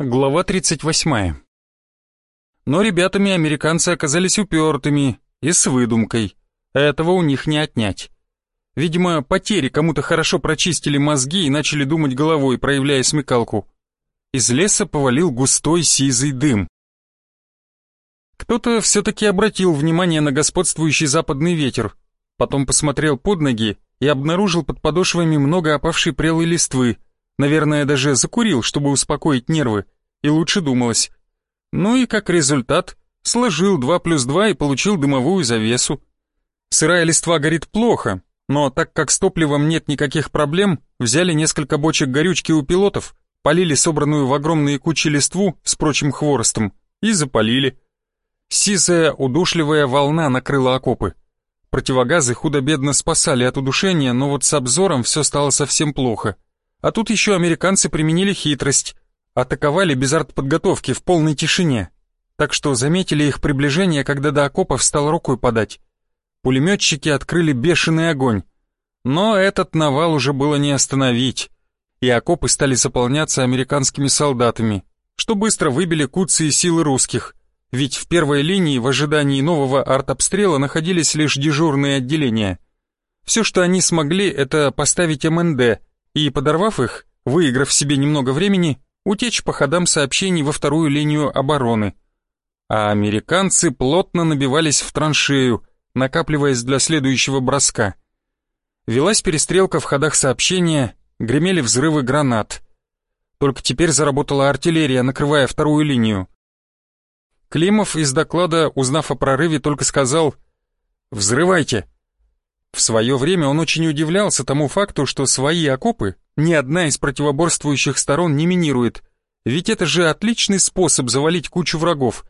Глава 38. Но ребятами американцы оказались упертыми и с выдумкой. Этого у них не отнять. Видимо, потери кому-то хорошо прочистили мозги и начали думать головой, проявляя смекалку. Из леса повалил густой сизый дым. Кто-то все-таки обратил внимание на господствующий западный ветер, потом посмотрел под ноги и обнаружил под подошвами много опавшей прелой листвы, Наверное, даже закурил, чтобы успокоить нервы, и лучше думалось. Ну и как результат, сложил 2 плюс 2 и получил дымовую завесу. Сырая листва горит плохо, но так как с топливом нет никаких проблем, взяли несколько бочек горючки у пилотов, полили собранную в огромные кучи листву с прочим хворостом и запалили. Сизая удушливая волна накрыла окопы. Противогазы худо-бедно спасали от удушения, но вот с обзором все стало совсем плохо — а тут еще американцы применили хитрость. Атаковали без артподготовки в полной тишине. Так что заметили их приближение, когда до окопов стал рукой подать. Пулеметчики открыли бешеный огонь. Но этот навал уже было не остановить. И окопы стали заполняться американскими солдатами, что быстро выбили куцы и силы русских. Ведь в первой линии в ожидании нового артобстрела находились лишь дежурные отделения. Все, что они смогли, это поставить МНД — и, подорвав их, выиграв себе немного времени, утечь по ходам сообщений во вторую линию обороны. А американцы плотно набивались в траншею, накапливаясь для следующего броска. Велась перестрелка в ходах сообщения, гремели взрывы гранат. Только теперь заработала артиллерия, накрывая вторую линию. Климов из доклада, узнав о прорыве, только сказал «Взрывайте!» В свое время он очень удивлялся тому факту, что свои окопы ни одна из противоборствующих сторон не минирует, ведь это же отличный способ завалить кучу врагов,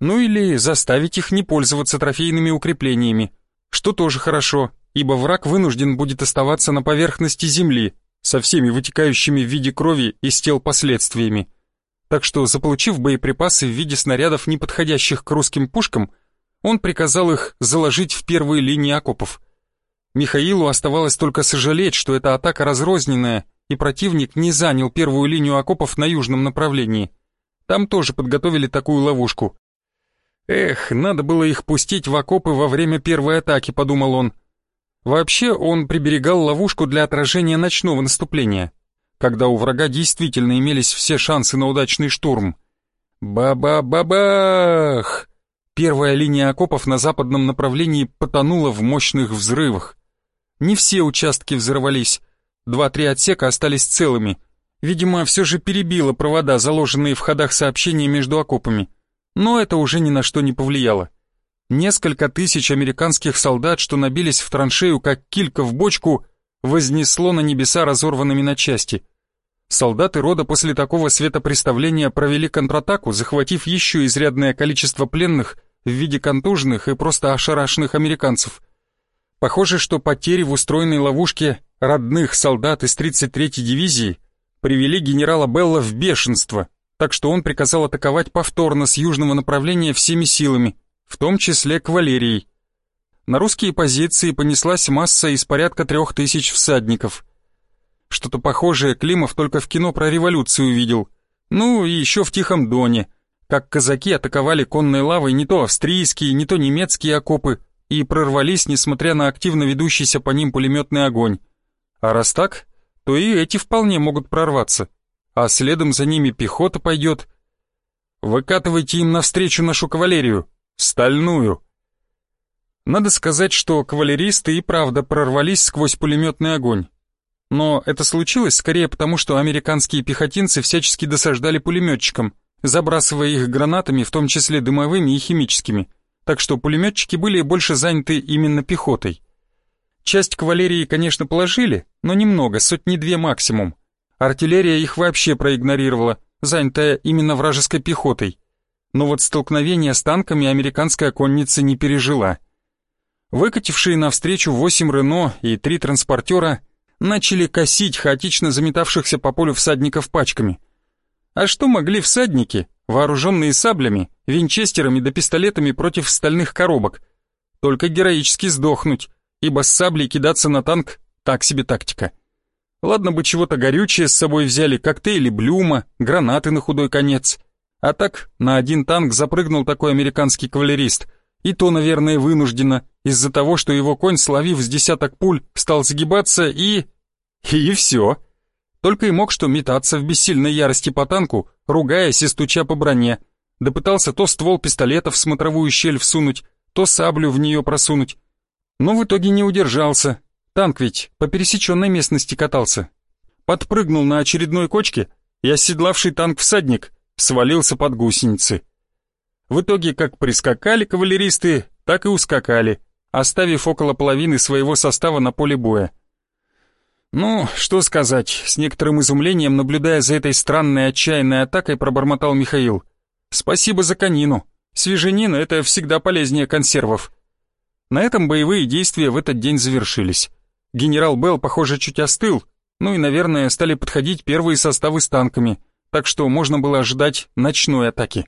ну или заставить их не пользоваться трофейными укреплениями, что тоже хорошо, ибо враг вынужден будет оставаться на поверхности земли со всеми вытекающими в виде крови из тел последствиями. Так что, заполучив боеприпасы в виде снарядов, не подходящих к русским пушкам, он приказал их заложить в первые линии окопов. Михаилу оставалось только сожалеть, что эта атака разрозненная, и противник не занял первую линию окопов на южном направлении. Там тоже подготовили такую ловушку. Эх, надо было их пустить в окопы во время первой атаки, подумал он. Вообще он приберегал ловушку для отражения ночного наступления, когда у врага действительно имелись все шансы на удачный штурм. Ба-ба-ба-бах! Первая линия окопов на западном направлении потонула в мощных взрывах. Не все участки взорвались. Два-три отсека остались целыми. Видимо, все же перебило провода, заложенные в ходах сообщения между окопами. Но это уже ни на что не повлияло. Несколько тысяч американских солдат, что набились в траншею, как килька в бочку, вознесло на небеса разорванными на части. Солдаты рода после такого светопреставления провели контратаку, захватив еще изрядное количество пленных в виде контуженных и просто ошарашенных американцев – Похоже, что потери в устроенной ловушке родных солдат из 33-й дивизии привели генерала Белла в бешенство, так что он приказал атаковать повторно с южного направления всеми силами, в том числе кавалерией. На русские позиции понеслась масса из порядка трех тысяч всадников. Что-то похожее Климов только в кино про революцию видел. Ну и еще в Тихом Доне, как казаки атаковали конной лавой не то австрийские, не то немецкие окопы, и прорвались, несмотря на активно ведущийся по ним пулеметный огонь. А раз так, то и эти вполне могут прорваться, а следом за ними пехота пойдет. Выкатывайте им навстречу нашу кавалерию, стальную. Надо сказать, что кавалеристы и правда прорвались сквозь пулеметный огонь. Но это случилось скорее потому, что американские пехотинцы всячески досаждали пулеметчикам, забрасывая их гранатами, в том числе дымовыми и химическими – так что пулеметчики были больше заняты именно пехотой. Часть кавалерии, конечно, положили, но немного, сотни-две максимум. Артиллерия их вообще проигнорировала, занятая именно вражеской пехотой. Но вот столкновение с танками американская конница не пережила. Выкатившие навстречу восемь Рено и три транспортера начали косить хаотично заметавшихся по полю всадников пачками. А что могли всадники, вооруженные саблями, винчестерами да пистолетами против стальных коробок. Только героически сдохнуть, ибо с саблей кидаться на танк — так себе тактика. Ладно бы чего-то горючее с собой взяли, коктейли Блюма, гранаты на худой конец. А так, на один танк запрыгнул такой американский кавалерист. И то, наверное, вынужденно, из-за того, что его конь, словив с десяток пуль, стал загибаться и... И все. Только и мог что метаться в бессильной ярости по танку, ругаясь и стуча по броне. Да пытался то ствол пистолета в смотровую щель всунуть, то саблю в нее просунуть. Но в итоге не удержался. Танк ведь по пересеченной местности катался. Подпрыгнул на очередной кочке, и оседлавший танк всадник свалился под гусеницы. В итоге как прискакали кавалеристы, так и ускакали, оставив около половины своего состава на поле боя. Ну, что сказать, с некоторым изумлением, наблюдая за этой странной отчаянной атакой, пробормотал Михаил. Спасибо за конину. Свеженина — это всегда полезнее консервов. На этом боевые действия в этот день завершились. Генерал Белл, похоже, чуть остыл, ну и, наверное, стали подходить первые составы с танками, так что можно было ожидать ночной атаки.